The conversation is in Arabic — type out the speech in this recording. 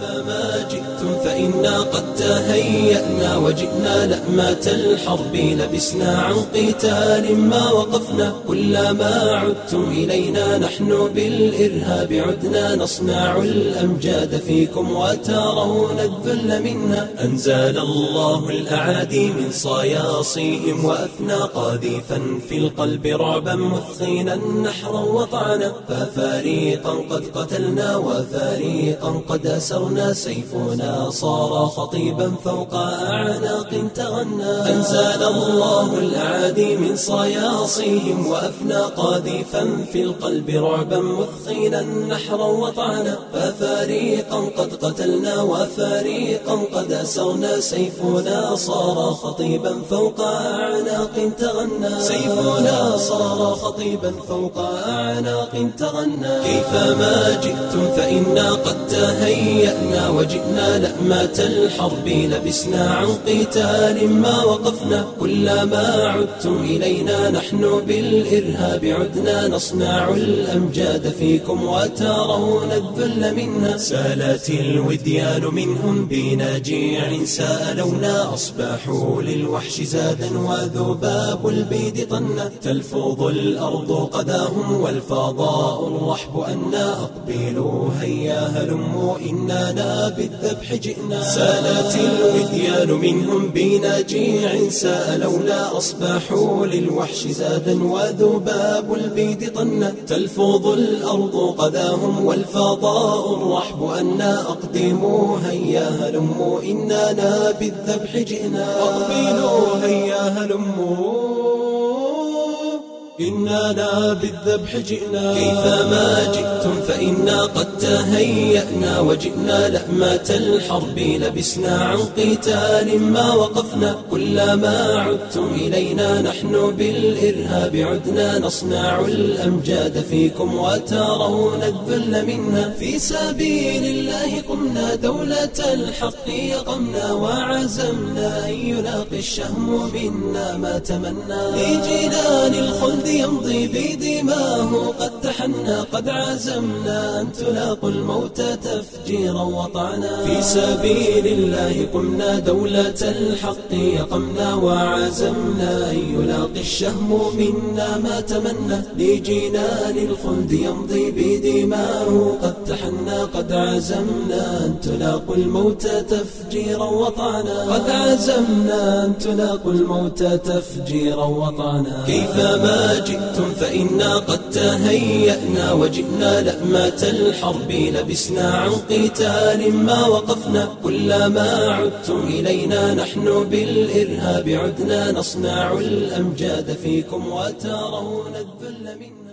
كيفما جئتم فإنا قد تهيأنا وجئنا لأمات الحرب لبسنا عن قتال ما وقفنا كلما عدتم إلينا نحن بالإرهاب عدنا نصنع الأمجاد فيكم وترون الذل منا. أنزل الله الأعادي من صياصيهم وأثنى قاذفا في القلب رعبا مثخينا نحرا وطعنا. ففريقا قد قتلنا وفريقا قد أسرنا. سيفنا صار خطيبا فوق أعناق تغنى. أنزل الله الأعادي من صياصيهم وأفنى قاذفا في القلب رعبا مثخينا نحرا وطعنا. ففريقا قد قتلنا وفريقا قد أسرنا. سيفنا صار خطيبا فوق أعناق تغنى. سيفنا صار خطيبا فوق أعناق تغنى. كيفما جئتم فإنا قد تهيأنا وجئنا لأمات الحرب. لبسنا عن قتال ما وقفنا. كلما عدتم إلينا نحن بالإرهاب عدنا. نصنع الأمجاد فيكم وترون الذل منا سالت الوديان منهم بنجيع سألونا أصبحوا للوحش زادا وذباب البيد طنا. تلفظ الأرض قداهم والفضاء الرحب أنا أقبلوا. هيا هلموا. إننا بالذبح جئنا. سالت الوديان منهم بنجيع سألونا أصبحوا للوحش زادا وذباب البيد طنا تلفظ الأرض قداهم والفضاء الرحب أنا أقدموا هيا هلموا إننا بالذبح جئنا. أقبلوا هيا هلموا. إننا بالذبح جئنا. كيفما جئتم فإنا قد تهيأنا وجئنا لأمات الحرب لبسنا عن قتال ما وقفنا. كلما عدتم إلينا نحن بالإرهاب عدنا نصنع الأمجاد فيكم وترون الذل منا في سبيل الله قمنا دولة الحق يقمنا. وعزمنا أن يلاقي الشهم منا ما تمنى. لجنان الخلد يمضي بدماه قد تحنى قد عزمنا أن تلاقوا الموت تفجيرا وطعنا. في سبيل الله قمنا دولة الحق يقمنا وعزمنا. أن يلاقي الشهم منا ما تمنى. لجنان الخلد يمضي بدماه قد تحنى قد عزمنا أن تلاقوا الموت تفجيرا وطعنا. قد عزمنا أن تلاقوا الموت تفجيرا وطعنا. كيفما جئتم فإنا قد تهيأنا وجئنا لأمات الحرب لبسنا عن قتال ما وقفنا كلما عدتم إلينا نحن بالإرهاب عدنا نصنع الأمجاد فيكم وترون الذل منا.